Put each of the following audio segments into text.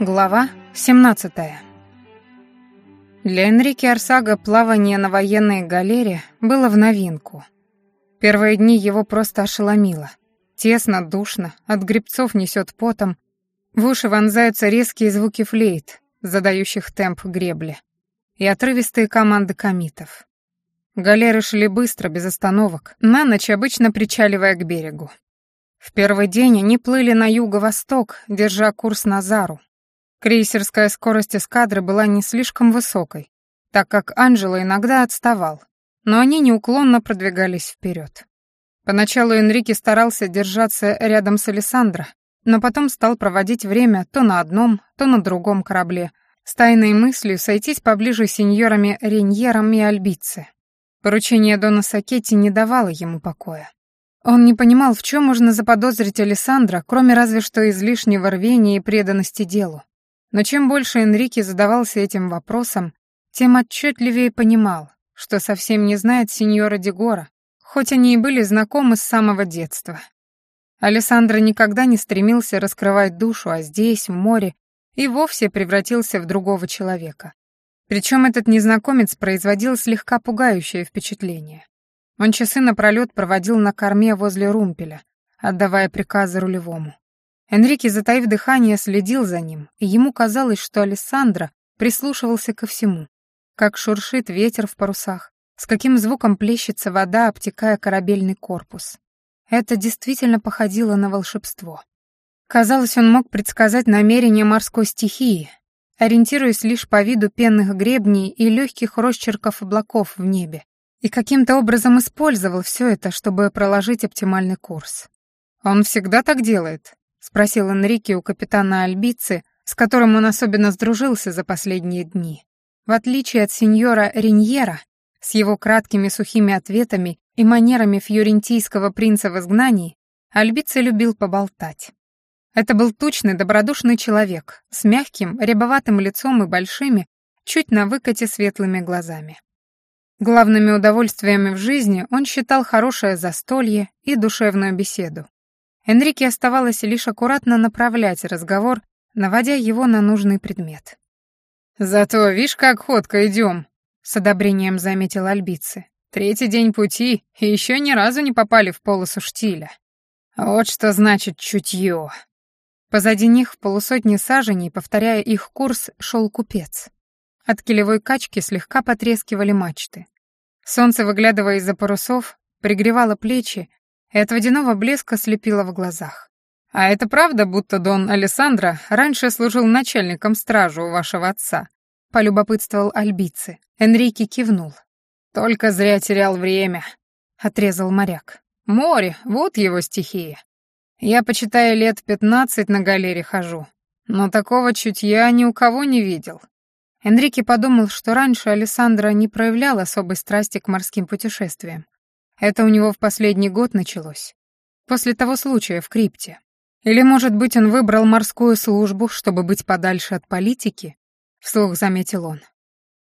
Глава 17. Для Энрике Арсага плавание на военной галере было в новинку. Первые дни его просто ошеломило. Тесно, душно, от грибцов несет потом, в уши вонзаются резкие звуки флейт, задающих темп гребли, и отрывистые команды комитов. Галеры шли быстро, без остановок, на ночь обычно причаливая к берегу. В первый день они плыли на юго-восток, держа курс на Зару, Крейсерская скорость эскадры была не слишком высокой, так как Анджело иногда отставал, но они неуклонно продвигались вперед. Поначалу Энрике старался держаться рядом с Алессандро, но потом стал проводить время то на одном, то на другом корабле, с тайной мыслью сойтись поближе с сеньорами Реньером и Альбице. Поручение Дона Сакетти не давало ему покоя. Он не понимал, в чем можно заподозрить Алессандро, кроме разве что излишнего рвения и преданности делу. Но чем больше Энрике задавался этим вопросом, тем отчетливее понимал, что совсем не знает сеньора Дегора, хоть они и были знакомы с самого детства. Алессандро никогда не стремился раскрывать душу, а здесь, в море, и вовсе превратился в другого человека. Причем этот незнакомец производил слегка пугающее впечатление. Он часы напролет проводил на корме возле румпеля, отдавая приказы рулевому. Энрике, затаив дыхание, следил за ним, и ему казалось, что Алессандро прислушивался ко всему. Как шуршит ветер в парусах, с каким звуком плещется вода, обтекая корабельный корпус. Это действительно походило на волшебство. Казалось, он мог предсказать намерения морской стихии, ориентируясь лишь по виду пенных гребней и легких росчерков облаков в небе, и каким-то образом использовал все это, чтобы проложить оптимальный курс. «Он всегда так делает?» — спросил Энрике у капитана Альбицы, с которым он особенно сдружился за последние дни. В отличие от сеньора Риньера, с его краткими сухими ответами и манерами фьорентийского принца в изгнании, Альбица любил поболтать. Это был тучный, добродушный человек с мягким, рябоватым лицом и большими, чуть на выкате светлыми глазами. Главными удовольствиями в жизни он считал хорошее застолье и душевную беседу. Энрике оставалось лишь аккуратно направлять разговор, наводя его на нужный предмет. «Зато, видишь, как ходко идем», — с одобрением заметил Альбицы. «Третий день пути, и еще ни разу не попали в полосу штиля. Вот что значит чутье». Позади них в полусотни саженей, повторяя их курс, шел купец. От килевой качки слегка потрескивали мачты. Солнце, выглядывая из-за парусов, пригревало плечи, и от водяного блеска слепило в глазах. «А это правда, будто Дон Алессандро раньше служил начальником стражи у вашего отца?» — полюбопытствовал Альбицы. Энрике кивнул. «Только зря терял время», — отрезал моряк. «Море, вот его стихия. Я, почитая лет пятнадцать на галере хожу, но такого чутья ни у кого не видел». Энрике подумал, что раньше Алессандро не проявлял особой страсти к морским путешествиям. Это у него в последний год началось. После того случая в крипте. Или, может быть, он выбрал морскую службу, чтобы быть подальше от политики? Вслух заметил он.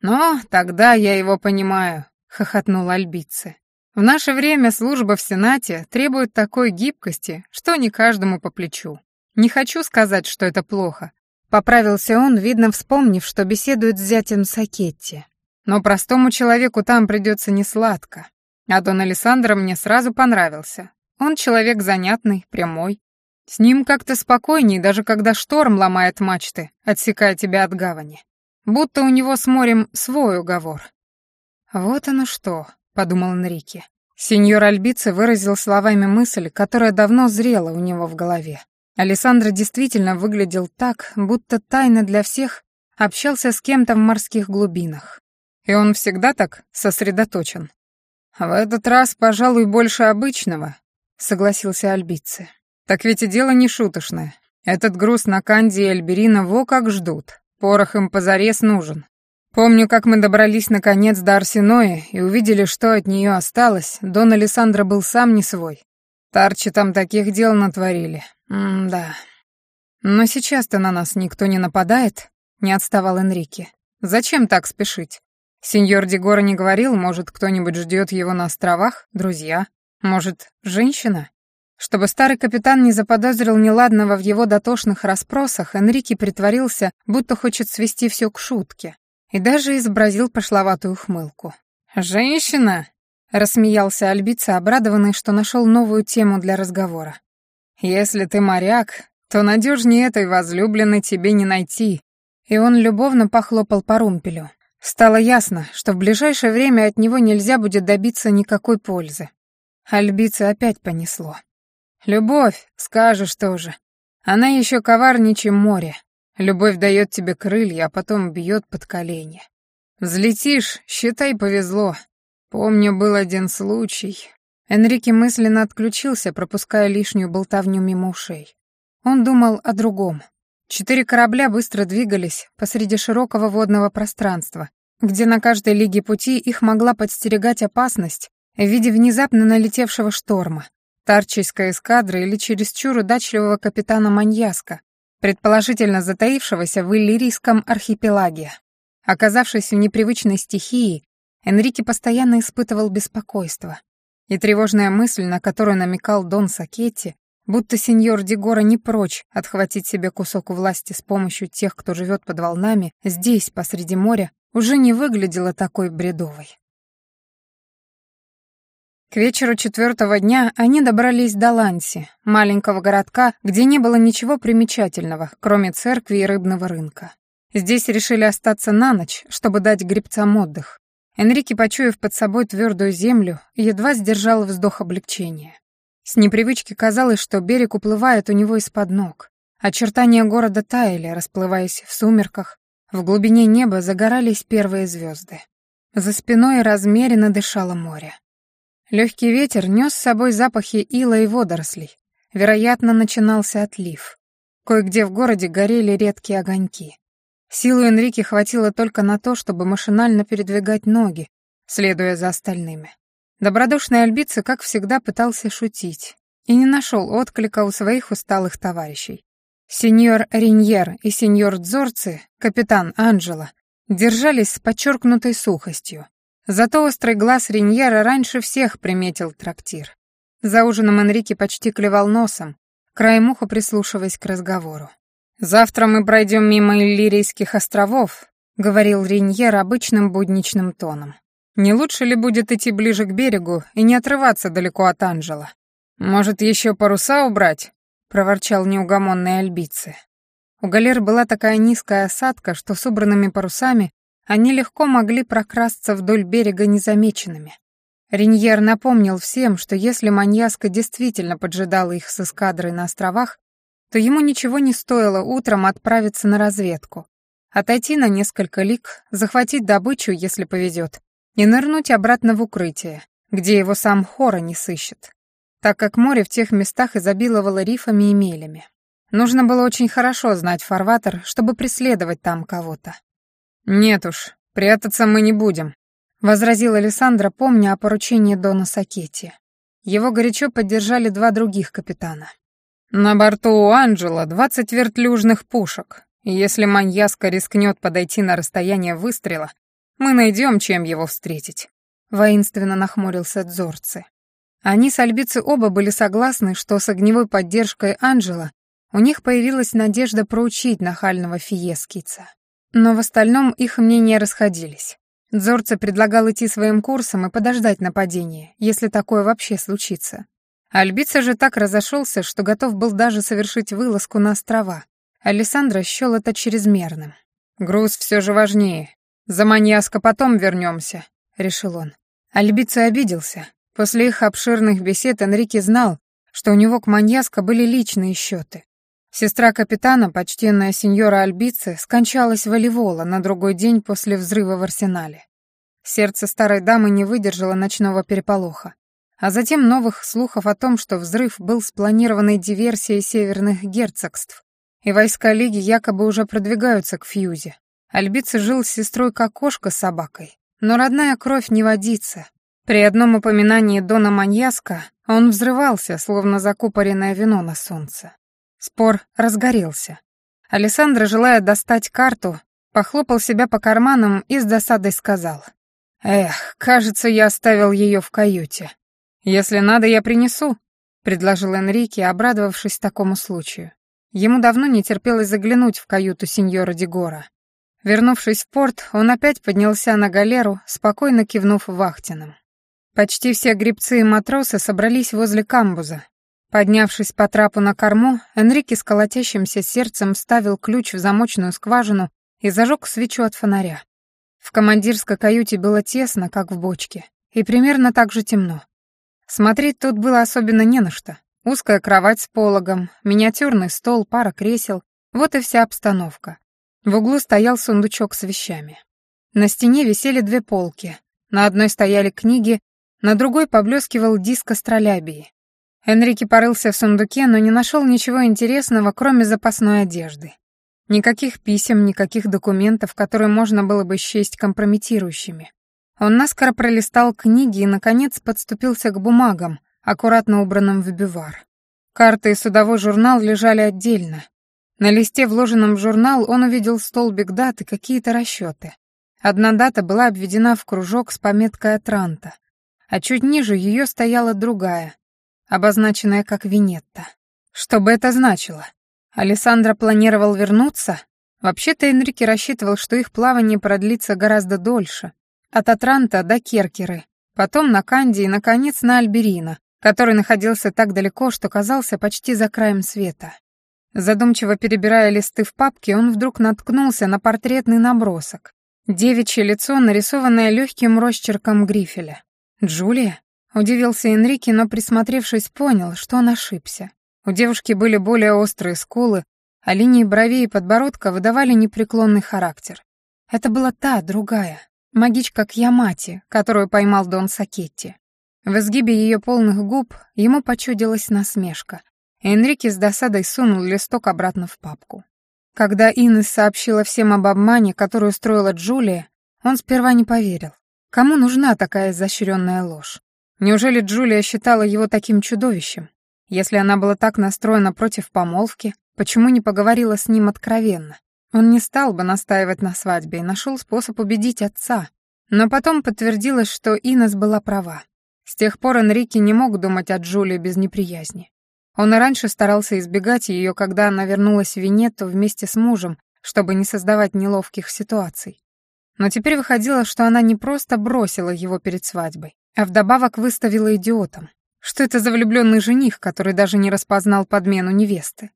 «Но тогда я его понимаю», — хохотнул Альбице. «В наше время служба в Сенате требует такой гибкости, что не каждому по плечу. Не хочу сказать, что это плохо». Поправился он, видно, вспомнив, что беседует с зятем Сакетти. «Но простому человеку там придется несладко. А Дон Александр мне сразу понравился. Он человек занятный, прямой. С ним как-то спокойней, даже когда шторм ломает мачты, отсекая тебя от гавани. Будто у него с морем свой уговор. «Вот оно что», — подумал Энрике. Сеньор Альбице выразил словами мысль, которая давно зрела у него в голове. Александр действительно выглядел так, будто тайно для всех общался с кем-то в морских глубинах. И он всегда так сосредоточен. «В этот раз, пожалуй, больше обычного», — согласился Альбице. «Так ведь и дело не шуточное. Этот груз на Канди и Альберина во как ждут. Порох им позарез нужен. Помню, как мы добрались наконец до Арсеноя и увидели, что от нее осталось. Дон Александра был сам не свой. Тарчи там таких дел натворили. М-да. Но сейчас-то на нас никто не нападает, не отставал Энрике. Зачем так спешить? Сеньор Дегора не говорил, может, кто-нибудь ждет его на островах, друзья? Может, женщина? Чтобы старый капитан не заподозрил неладного в его дотошных расспросах, Энрике притворился, будто хочет свести все к шутке, и даже изобразил пошловатую хмылку. «Женщина!» — рассмеялся Альбица, обрадованный, что нашел новую тему для разговора. «Если ты моряк, то надежнее этой возлюбленной тебе не найти». И он любовно похлопал по румпелю. Стало ясно, что в ближайшее время от него нельзя будет добиться никакой пользы. Альбица опять понесло. Любовь, скажешь тоже. Она еще коварнее, чем море. Любовь дает тебе крылья, а потом бьет под колени. Взлетишь, считай, повезло. Помню, был один случай. Энрике мысленно отключился, пропуская лишнюю болтовню мимо ушей. Он думал о другом. Четыре корабля быстро двигались посреди широкого водного пространства, где на каждой лиге пути их могла подстерегать опасность в виде внезапно налетевшего шторма, Тарчийской эскадры или чересчур удачливого капитана Маньяска, предположительно затаившегося в Иллирийском архипелаге. Оказавшись в непривычной стихии, Энрике постоянно испытывал беспокойство. И тревожная мысль, на которую намекал Дон Сакетти, будто сеньор Дегора не прочь отхватить себе кусок власти с помощью тех, кто живет под волнами, здесь, посреди моря, уже не выглядела такой бредовой. К вечеру четвертого дня они добрались до Ланси, маленького городка, где не было ничего примечательного, кроме церкви и рыбного рынка. Здесь решили остаться на ночь, чтобы дать гребцам отдых. Энрике, почуяв под собой твердую землю, едва сдержал вздох облегчения. С непривычки казалось, что берег уплывает у него из-под ног. Очертания города таяли, расплываясь в сумерках. В глубине неба загорались первые звезды. За спиной размеренно дышало море. Легкий ветер нес с собой запахи ила и водорослей. Вероятно, начинался отлив. Кое-где в городе горели редкие огоньки. Силу Энрике хватило только на то, чтобы машинально передвигать ноги, следуя за остальными. Добродушный Альбица, как всегда, пытался шутить и не нашел отклика у своих усталых товарищей. Сеньор Риньер и сеньор Дзорци, капитан Анджело, держались с подчеркнутой сухостью, Зато острый глаз Риньера раньше всех приметил трактир. За ужином Энрике почти клевал носом, краем уха прислушиваясь к разговору. «Завтра мы пройдем мимо Иллирийских островов», — говорил Риньер обычным будничным тоном. «Не лучше ли будет идти ближе к берегу и не отрываться далеко от Анжела? Может, еще паруса убрать?» — проворчал неугомонный альбицы. У галер была такая низкая осадка, что с убранными парусами они легко могли прокрасться вдоль берега незамеченными. Риньер напомнил всем, что если маньяска действительно поджидала их с эскадрой на островах, то ему ничего не стоило утром отправиться на разведку, отойти на несколько лиг, захватить добычу, если повезет, и нырнуть обратно в укрытие, где его сам Хора не сыщет, так как море в тех местах изобиловало рифами и мелями. Нужно было очень хорошо знать фарватер, чтобы преследовать там кого-то. «Нет уж, прятаться мы не будем», — возразил Александра, помня о поручении Дона Сакетти. Его горячо поддержали два других капитана. «На борту у Анджела двадцать вертлюжных пушек, если маньяска рискнет подойти на расстояние выстрела, мы найдем, чем его встретить», — воинственно нахмурился Дзорцы. Они с Альбицы оба были согласны, что с огневой поддержкой Анджела у них появилась надежда проучить нахального фиескица. Но в остальном их мнения расходились. Дзорце предлагал идти своим курсом и подождать нападения, если такое вообще случится. Альбица же так разошелся, что готов был даже совершить вылазку на острова. Александра счел это чрезмерным. «Груз все же важнее. За маньяска потом вернемся», — решил он. Альбица обиделся. После их обширных бесед Энрике знал, что у него к маньяска были личные счеты. Сестра капитана, почтенная сеньора Альбице, скончалась в на другой день после взрыва в арсенале. Сердце старой дамы не выдержало ночного переполоха, а затем новых слухов о том, что взрыв был спланированной диверсией северных герцогств, и войска Лиги якобы уже продвигаются к Фьюзе. Альбица жил с сестрой как кошка с собакой, но родная кровь не водится. При одном упоминании Дона Маньяска он взрывался, словно закупоренное вино на солнце. Спор разгорелся. Александра, желая достать карту, похлопал себя по карманам и с досадой сказал. «Эх, кажется, я оставил ее в каюте. Если надо, я принесу», — предложил Энрике, обрадовавшись такому случаю. Ему давно не терпелось заглянуть в каюту сеньора Дегора. Вернувшись в порт, он опять поднялся на галеру, спокойно кивнув вахтенным. Почти все гребцы и матросы собрались возле камбуза. Поднявшись по трапу на корму, Энрике с колотящимся сердцем вставил ключ в замочную скважину и зажег свечу от фонаря. В командирской каюте было тесно, как в бочке, и примерно так же темно. Смотреть тут было особенно не на что. Узкая кровать с пологом, миниатюрный стол, пара кресел — вот и вся обстановка. В углу стоял сундучок с вещами. На стене висели две полки. На одной стояли книги, на другой поблескивал диск астролябии. Энрике порылся в сундуке, но не нашел ничего интересного, кроме запасной одежды. Никаких писем, никаких документов, которые можно было бы счесть компрометирующими. Он наскоро пролистал книги и, наконец, подступился к бумагам, аккуратно убранным в бювар. Карты и судовой журнал лежали отдельно. На листе, вложенном в журнал, он увидел столбик дат и какие-то расчеты. Одна дата была обведена в кружок с пометкой «Атранта», а чуть ниже ее стояла другая, обозначенная как «Винетта». Что бы это значило? Алессандро планировал вернуться? Вообще-то Энрике рассчитывал, что их плавание продлится гораздо дольше. От Атранта до Керкеры, потом на Канди и, наконец, на Альберина, который находился так далеко, что казался почти за краем света. Задумчиво перебирая листы в папке, он вдруг наткнулся на портретный набросок. Девичье лицо, нарисованное легким росчерком грифеля. «Джулия?» — удивился Энрике, но, присмотревшись, понял, что он ошибся. У девушки были более острые скулы, а линии бровей и подбородка выдавали непреклонный характер. Это была та, другая, магичка Кьямати, которую поймал Дон Сакетти. В изгибе ее полных губ ему почудилась насмешка, Энрике с досадой сунул листок обратно в папку. Когда Инесс сообщила всем об обмане, который устроила Джулия, он сперва не поверил. Кому нужна такая изощренная ложь? Неужели Джулия считала его таким чудовищем? Если она была так настроена против помолвки, почему не поговорила с ним откровенно? Он не стал бы настаивать на свадьбе и нашел способ убедить отца. Но потом подтвердилось, что Инес была права. С тех пор Энрике не мог думать о Джулии без неприязни. Он и раньше старался избегать ее, когда она вернулась в Венетту вместе с мужем, чтобы не создавать неловких ситуаций. Но теперь выходило, что она не просто бросила его перед свадьбой, а вдобавок выставила идиотом. Что это за влюбленный жених, который даже не распознал подмену невесты?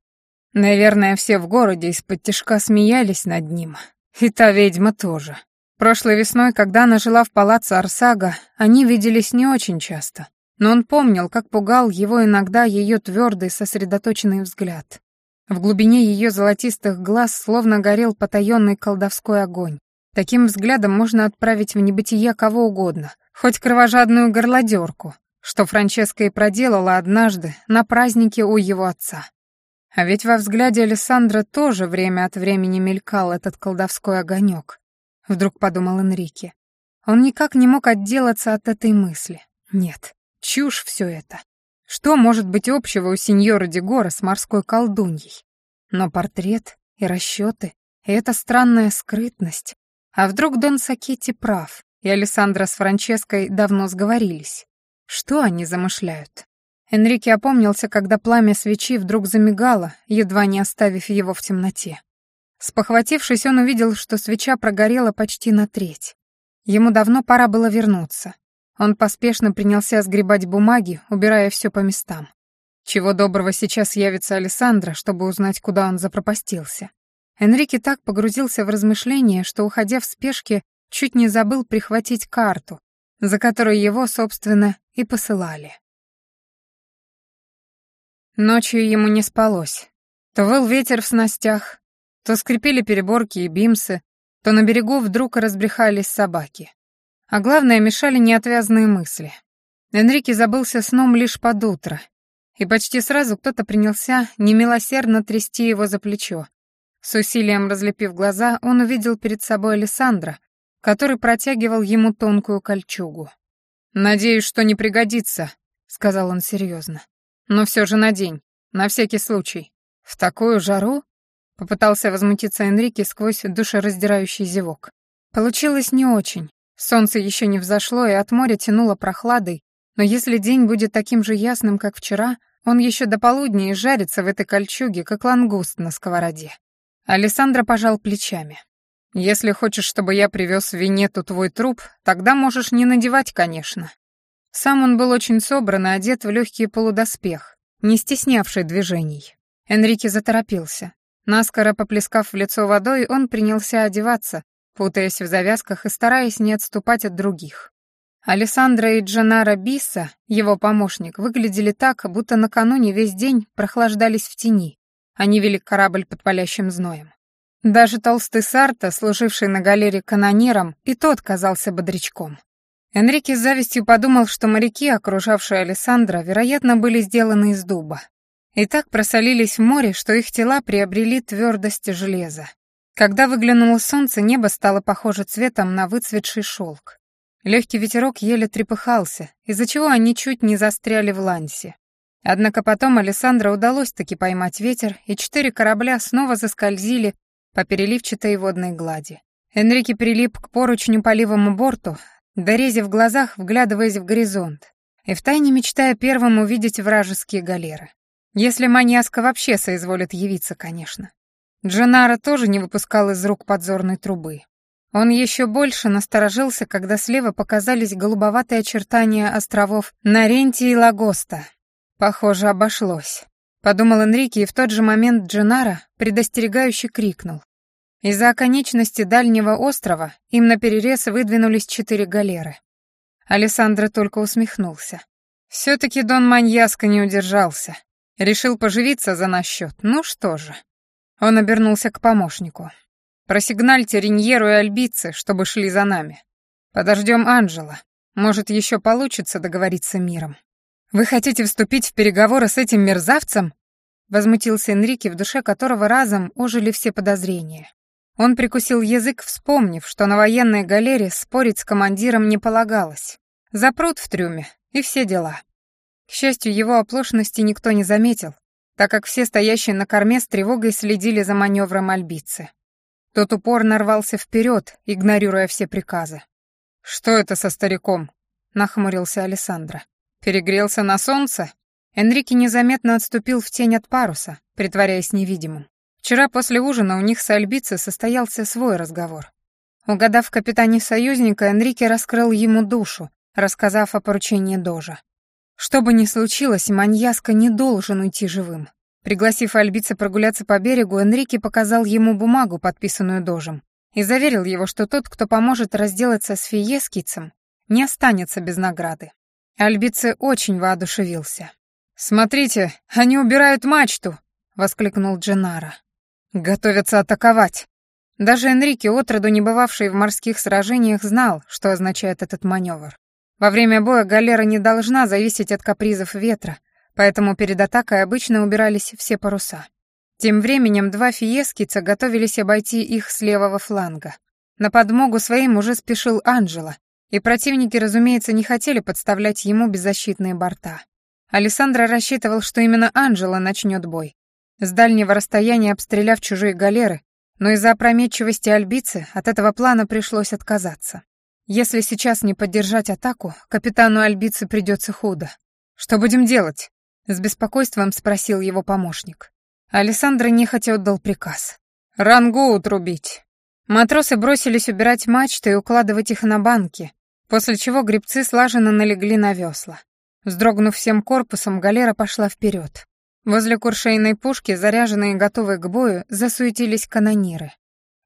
Наверное, все в городе из-под тишка смеялись над ним. И та ведьма тоже. Прошлой весной, когда она жила в палаце Арсага, они виделись не очень часто. Но он помнил, как пугал его иногда ее твердый, сосредоточенный взгляд. В глубине ее золотистых глаз словно горел потаенный колдовской огонь. Таким взглядом можно отправить в небытие кого угодно, хоть кровожадную горлодерку, что Франческа и проделала однажды на празднике у его отца. А ведь во взгляде Александра тоже время от времени мелькал этот колдовской огонек. Вдруг подумал Энрике. Он никак не мог отделаться от этой мысли. Нет, чушь все это. Что может быть общего у сеньора Дегора с морской колдуньей? Но портрет и расчеты, и эта странная скрытность. А вдруг Дон Сакетти прав, и Александра с Франческой давно сговорились? Что они замышляют? Энрике опомнился, когда пламя свечи вдруг замигало, едва не оставив его в темноте. Спохватившись, он увидел, что свеча прогорела почти на треть. Ему давно пора было вернуться. Он поспешно принялся сгребать бумаги, убирая все по местам. Чего доброго сейчас явится Александра, чтобы узнать, куда он запропастился. Энрике так погрузился в размышления, что, уходя в спешке, чуть не забыл прихватить карту, за которой его, собственно, и посылали. Ночью ему не спалось. То выл ветер в снастях, то скрипели переборки и бимсы, то на берегу вдруг разбрехались собаки. А главное, мешали неотвязные мысли. Энрике забылся сном лишь под утро, и почти сразу кто-то принялся немилосердно трясти его за плечо. С усилием разлепив глаза, он увидел перед собой Александра, который протягивал ему тонкую кольчугу. «Надеюсь, что не пригодится», — сказал он серьезно. «Но все же надень, на всякий случай. В такую жару?» — попытался возмутиться Энрике сквозь душераздирающий зевок. Получилось не очень. Солнце еще не взошло, и от моря тянуло прохладой, но если день будет таким же ясным, как вчера, он еще до полудня изжарится в этой кольчуге, как лангуст на сковороде. Александр пожал плечами. «Если хочешь, чтобы я привез в Венету твой труп, тогда можешь не надевать, конечно». Сам он был очень собран и одет в легкий полудоспех, не стеснявший движений. Энрике заторопился. Наскоро поплескав в лицо водой, он принялся одеваться, путаясь в завязках и стараясь не отступать от других. Алессандро и Джанаро Бисса, его помощник, выглядели так, будто накануне весь день прохлаждались в тени. Они вели корабль под палящим зноем. Даже толстый Сарта, служивший на галере канониром, и тот казался бодрячком. Энрике с завистью подумал, что моряки, окружавшие Алессандро, вероятно, были сделаны из дуба. И так просолились в море, что их тела приобрели твердость железа. Когда выглянуло солнце, небо стало похоже цветом на выцветший шелк. Легкий ветерок еле трепыхался, из-за чего они чуть не застряли в лансе. Однако потом Александра удалось таки поймать ветер, и четыре корабля снова заскользили по переливчатой водной глади. Энрике прилип к поручню поливому борту, дорезив глазах, вглядываясь в горизонт, и втайне мечтая первым увидеть вражеские галеры. Если маньяска вообще соизволит явиться, конечно. Дженара тоже не выпускал из рук подзорной трубы. Он еще больше насторожился, когда слева показались голубоватые очертания островов Наренти и Лагоста. Похоже, обошлось. Подумал Энрике, и в тот же момент Дженара предостерегающе крикнул. Из-за оконечности дальнего острова им наперерез выдвинулись четыре галеры. Алессандро только усмехнулся. Все-таки Дон Маньяско не удержался. Решил поживиться за наш счет. Ну что же. Он обернулся к помощнику. «Просигнальте Риньеру и Альбице, чтобы шли за нами. Подождем Анжела. Может, еще получится договориться миром». «Вы хотите вступить в переговоры с этим мерзавцем?» Возмутился Энрике, в душе которого разом ожили все подозрения. Он прикусил язык, вспомнив, что на военной галере спорить с командиром не полагалось. Запрут в трюме, и все дела. К счастью, его оплошности никто не заметил, так как все стоящие на корме с тревогой следили за маневром альбицы. Тот упорно рвался вперед, игнорируя все приказы. «Что это со стариком?» — нахмурился Александра. «Перегрелся на солнце?» Энрике незаметно отступил в тень от паруса, притворяясь невидимым. Вчера после ужина у них с Альбицей состоялся свой разговор. Угадав капитане союзника, Энрике раскрыл ему душу, рассказав о поручении Дожа. Что бы ни случилось, маньяска не должен уйти живым. Пригласив Альбица прогуляться по берегу, Энрике показал ему бумагу, подписанную Дожем, и заверил его, что тот, кто поможет разделаться с Фиескицем, не останется без награды. Альбице очень воодушевился. «Смотрите, они убирают мачту!» — воскликнул Дженара. «Готовятся атаковать!» Даже Энрике, отроду не бывавший в морских сражениях, знал, что означает этот маневр. Во время боя галера не должна зависеть от капризов ветра, поэтому перед атакой обычно убирались все паруса. Тем временем два фиескица готовились обойти их с левого фланга. На подмогу своим уже спешил Анджело, и противники, разумеется, не хотели подставлять ему беззащитные борта. Александра рассчитывал, что именно Анджело начнет бой. С дальнего расстояния обстреляв чужие галеры, но из-за опрометчивости Альбицы от этого плана пришлось отказаться. Если сейчас не поддержать атаку, капитану Альбицы придется худо. Что будем делать? С беспокойством спросил его помощник. Александр нехотя отдал приказ. «Рангу утрубить». Матросы бросились убирать мачты и укладывать их на банки, после чего гребцы слаженно налегли на весла. Вздрогнув всем корпусом, галера пошла вперед. Возле куршейной пушки, заряженные и готовые к бою, засуетились канониры.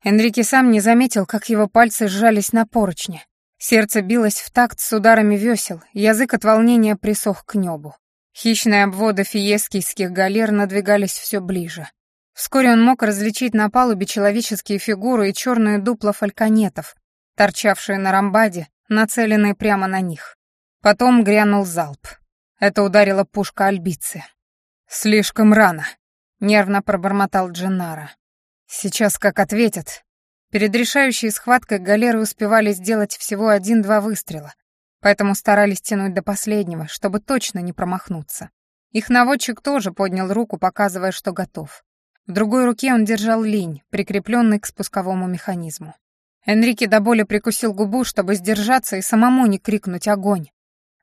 Энрике сам не заметил, как его пальцы сжались на поручне. Сердце билось в такт с ударами весел, язык от волнения присох к небу. Хищные обводы фиескийских галер надвигались все ближе. Вскоре он мог различить на палубе человеческие фигуры и черные дупла фальконетов, торчавшие на рамбаде, нацеленные прямо на них. Потом грянул залп. Это ударила пушка Альбицы. «Слишком рано», — нервно пробормотал Дженнара. Сейчас как ответят. Перед решающей схваткой галеры успевали сделать всего один-два выстрела, поэтому старались тянуть до последнего, чтобы точно не промахнуться. Их наводчик тоже поднял руку, показывая, что готов. В другой руке он держал линь, прикрепленный к спусковому механизму. Энрике до боли прикусил губу, чтобы сдержаться и самому не крикнуть «Огонь!».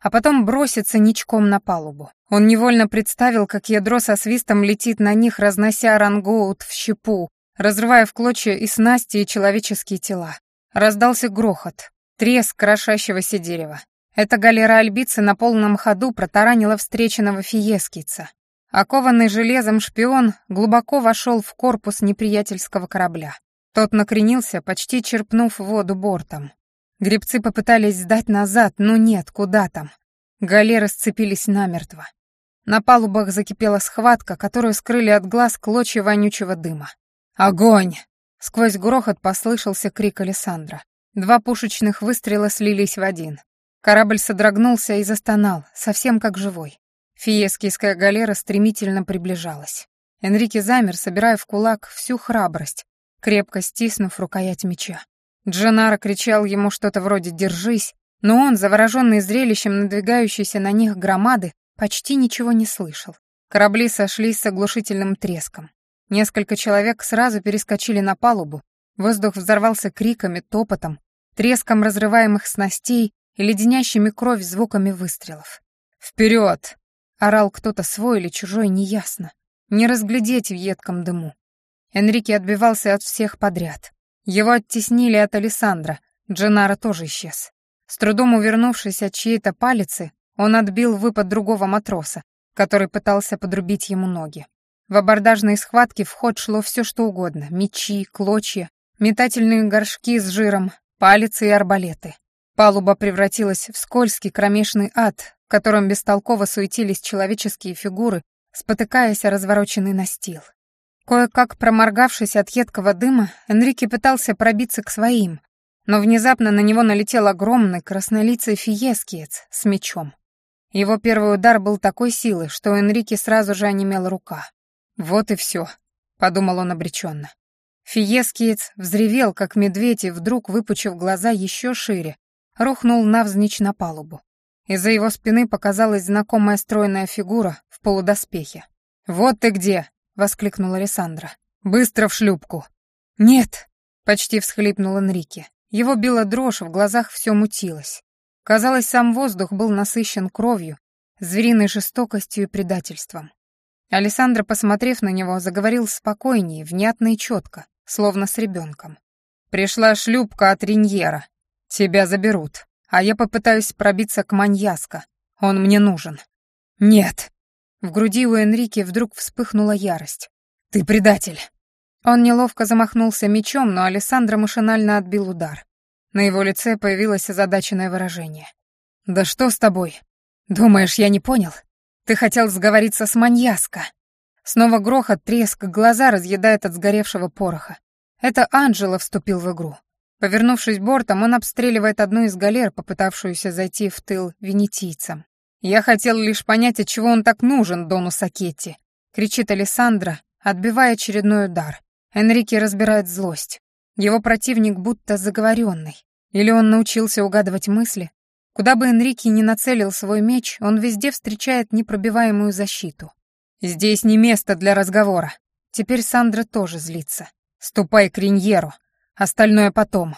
а потом броситься ничком на палубу. Он невольно представил, как ядро со свистом летит на них, разнося рангоут в щепу, разрывая в клочья и снасти, и человеческие тела. Раздался грохот, треск крошащегося дерева. Эта галера альбицы на полном ходу протаранила встреченного фиескица. Окованный железом шпион глубоко вошел в корпус неприятельского корабля. Тот накренился, почти черпнув воду бортом. Гребцы попытались сдать назад, но нет, куда там. Галеры сцепились намертво. На палубах закипела схватка, которую скрыли от глаз клочья вонючего дыма. «Огонь!» Сквозь грохот послышался крик Александра. Два пушечных выстрела слились в один. Корабль содрогнулся и застонал, совсем как живой. Фиескийская галера стремительно приближалась. Энрике замер, собирая в кулак всю храбрость, крепко стиснув рукоять меча. Дженаро кричал ему что-то вроде «держись», но он, завороженный зрелищем надвигающейся на них громады, почти ничего не слышал. Корабли сошлись с оглушительным треском. Несколько человек сразу перескочили на палубу, воздух взорвался криками, топотом, треском разрываемых снастей и леденящими кровь звуками выстрелов. «Вперед!» — орал кто-то свой или чужой, неясно. Не разглядеть в едком дыму. Энрике отбивался от всех подряд. Его оттеснили от Александра, Дженаро тоже исчез. С трудом увернувшись от чьей-то палицы, он отбил выпад другого матроса, который пытался подрубить ему ноги. В абордажной схватке в ход шло все что угодно — мечи, клочья, метательные горшки с жиром, палицы и арбалеты. Палуба превратилась в скользкий кромешный ад, в котором бестолково суетились человеческие фигуры, спотыкаясь о развороченный настил. Кое-как проморгавшись от едкого дыма, Энрике пытался пробиться к своим, но внезапно на него налетел огромный краснолицый фиескиец с мечом. Его первый удар был такой силы, что у Энрике сразу же онемела рука. «Вот и все», — подумал он обреченно. Фиескиец взревел, как медведь, и вдруг, выпучив глаза еще шире, рухнул навзничь на палубу. Из-за его спины показалась знакомая стройная фигура в полудоспехе. «Вот ты где!» — воскликнула Александра. «Быстро в шлюпку!» «Нет!» — почти всхлипнул Энрике. Его била дрожь, в глазах все мутилось. Казалось, сам воздух был насыщен кровью, звериной жестокостью и предательством. Александра, посмотрев на него, заговорил спокойнее, внятно и четко, словно с ребенком. «Пришла шлюпка от Риньера. Тебя заберут, а я попытаюсь пробиться к Маньяско. Он мне нужен». «Нет!» В груди у Энрике вдруг вспыхнула ярость. «Ты предатель!» Он неловко замахнулся мечом, но Александра машинально отбил удар. На его лице появилось озадаченное выражение. «Да что с тобой? Думаешь, я не понял? Ты хотел сговориться с маньяска?» Снова грохот, треск, глаза разъедает от сгоревшего пороха. Это Анджело вступил в игру. Повернувшись бортом, он обстреливает одну из галер, попытавшуюся зайти в тыл венетийцам. «Я хотел лишь понять, от чего он так нужен, Дону Сакетти», — кричит Александра, отбивая очередной удар. Энрике разбирает злость. Его противник будто заговоренный. Или он научился угадывать мысли. Куда бы Энрике ни нацелил свой меч, он везде встречает непробиваемую защиту. «Здесь не место для разговора». Теперь Сандра тоже злится. «Ступай к Риньеру. Остальное потом».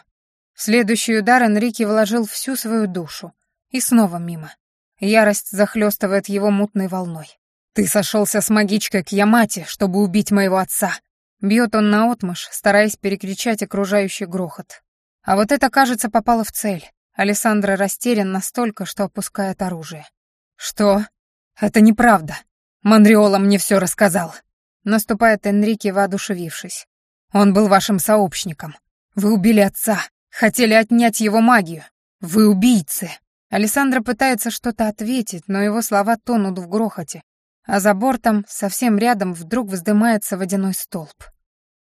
В следующий удар Энрике вложил всю свою душу. И снова мимо. Ярость захлестывает его мутной волной. «Ты сошелся с магичкой к Ямате, чтобы убить моего отца!» Бьет он наотмашь, стараясь перекричать окружающий грохот. А вот это, кажется, попало в цель. Александра растерян настолько, что опускает оружие. «Что? Это неправда. Монреола мне все рассказал». Наступает Энрике, воодушевившись. «Он был вашим сообщником. Вы убили отца, хотели отнять его магию. Вы убийцы!» Александра пытается что-то ответить, но его слова тонут в грохоте, а за бортом, совсем рядом, вдруг вздымается водяной столб.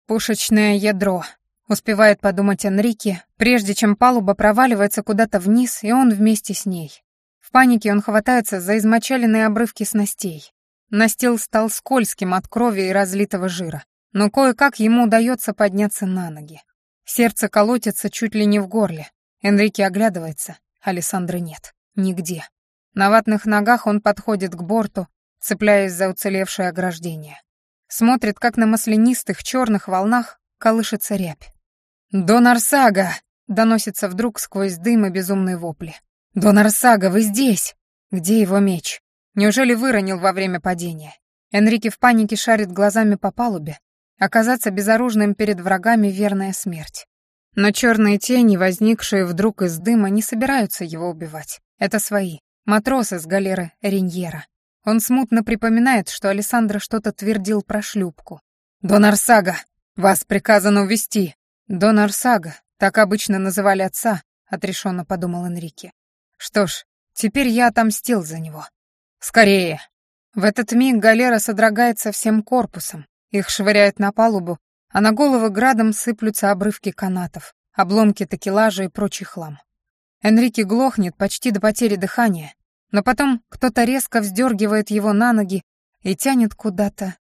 «Пушечное ядро», — успевает подумать Энрике, прежде чем палуба проваливается куда-то вниз, и он вместе с ней. В панике он хватается за измочаленные обрывки снастей. Настил стал скользким от крови и разлитого жира, но кое-как ему удается подняться на ноги. Сердце колотится чуть ли не в горле. Энрике оглядывается, Александры нет. Нигде. На ватных ногах он подходит к борту, цепляясь за уцелевшее ограждение. Смотрит, как на маслянистых черных волнах колышется рябь. «Донар Сага!» — доносится вдруг сквозь дым и безумные вопли. «Донар Сага, вы здесь!» Где его меч? Неужели выронил во время падения? Энрике в панике шарит глазами по палубе. Оказаться безоружным перед врагами — верная смерть. Но черные тени, возникшие вдруг из дыма, не собираются его убивать. Это свои, матросы с галеры Риньера. Он смутно припоминает, что Александра что-то твердил про шлюпку. «Дон Арсага, вас приказано увести!» «Дон Арсага, так обычно называли отца», — отрешенно подумал Энрике. «Что ж, теперь я отомстил за него. Скорее!» В этот миг галера содрогается всем корпусом, их швыряет на палубу, а на головы градом сыплются обрывки канатов, обломки такелажа и прочий хлам. Энрике глохнет почти до потери дыхания, но потом кто-то резко вздергивает его на ноги и тянет куда-то.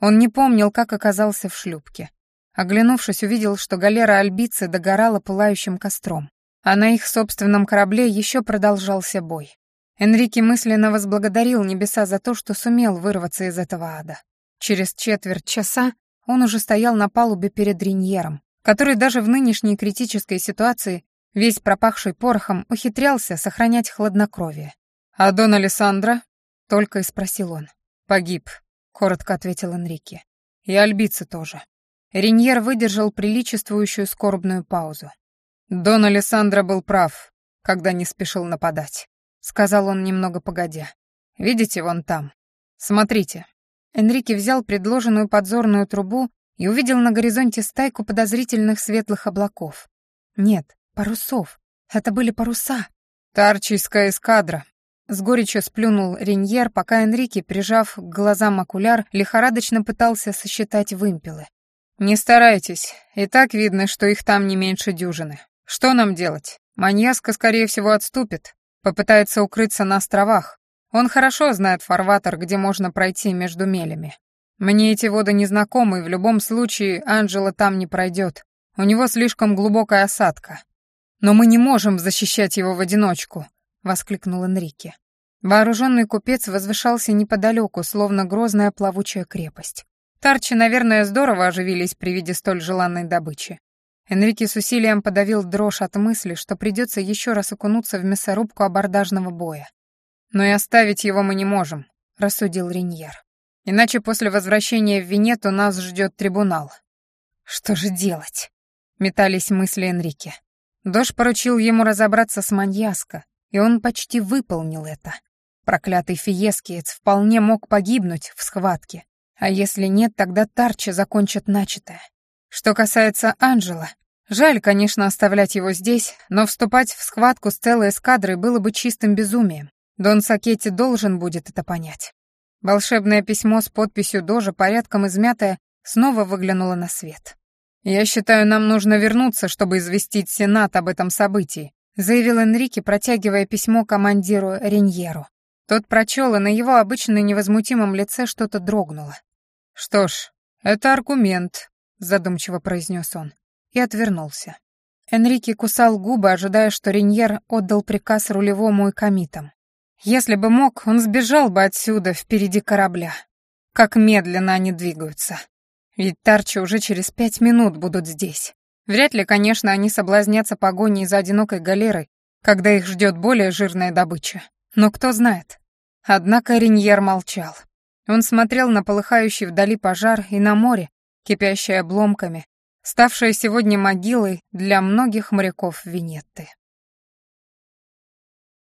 Он не помнил, как оказался в шлюпке. Оглянувшись, увидел, что галера Альбицы догорала пылающим костром, а на их собственном корабле еще продолжался бой. Энрике мысленно возблагодарил небеса за то, что сумел вырваться из этого ада. Через четверть часа он уже стоял на палубе перед Риньером, который даже в нынешней критической ситуации, весь пропахший порохом, ухитрялся сохранять хладнокровие. «А Дон Алессандро?» — только и спросил он. «Погиб», — коротко ответил Энрике. «И Альбица тоже». Риньер выдержал приличествующую скорбную паузу. «Дон Алессандро был прав, когда не спешил нападать», — сказал он немного погодя. «Видите, вон там. Смотрите». Энрике взял предложенную подзорную трубу и увидел на горизонте стайку подозрительных светлых облаков. Нет, парусов. Это были паруса. «Тарчийская эскадра», с горечью сплюнул Реньер, пока Энрике, прижав к глазам окуляр, лихорадочно пытался сосчитать вымпелы. «Не старайтесь, и так видно, что их там не меньше дюжины. Что нам делать? Маньяска, скорее всего, отступит, попытается укрыться на островах. Он хорошо знает фарватер, где можно пройти между мелями. Мне эти воды не знакомы, и в любом случае Анджела там не пройдет. У него слишком глубокая осадка. Но мы не можем защищать его в одиночку воскликнул Энрике. Вооруженный купец возвышался неподалеку, словно грозная плавучая крепость. Тарчи, наверное, здорово оживились при виде столь желанной добычи. Энрике с усилием подавил дрожь от мысли, что придется еще раз окунуться в мясорубку абордажного боя. «Но и оставить его мы не можем», — рассудил Риньер. «Иначе после возвращения в Венету нас ждет трибунал». «Что же делать?» — метались мысли Энрике. Дож поручил ему разобраться с маньяско, и он почти выполнил это. Проклятый фиескиец вполне мог погибнуть в схватке, а если нет, тогда Тарча закончит начатое. Что касается Анжела, жаль, конечно, оставлять его здесь, но вступать в схватку с целой эскадрой было бы чистым безумием. Дон Сакетти должен будет это понять. Волшебное письмо с подписью Дожа, порядком измятое, снова выглянуло на свет. «Я считаю, нам нужно вернуться, чтобы известить Сенат об этом событии», заявил Энрике, протягивая письмо командиру Реньеру. Тот прочел, и на его обычно невозмутимом лице что-то дрогнуло. «Что ж, это аргумент», — задумчиво произнес он, и отвернулся. Энрике кусал губы, ожидая, что Реньер отдал приказ рулевому и комитам. Если бы мог, он сбежал бы отсюда, впереди корабля. Как медленно они двигаются. Ведь Тарчи уже через пять минут будут здесь. Вряд ли, конечно, они соблазнятся погоней за одинокой галерой, когда их ждет более жирная добыча. Но кто знает. Однако Риньер молчал. Он смотрел на полыхающий вдали пожар и на море, кипящее обломками, ставшее сегодня могилой для многих моряков Венетты.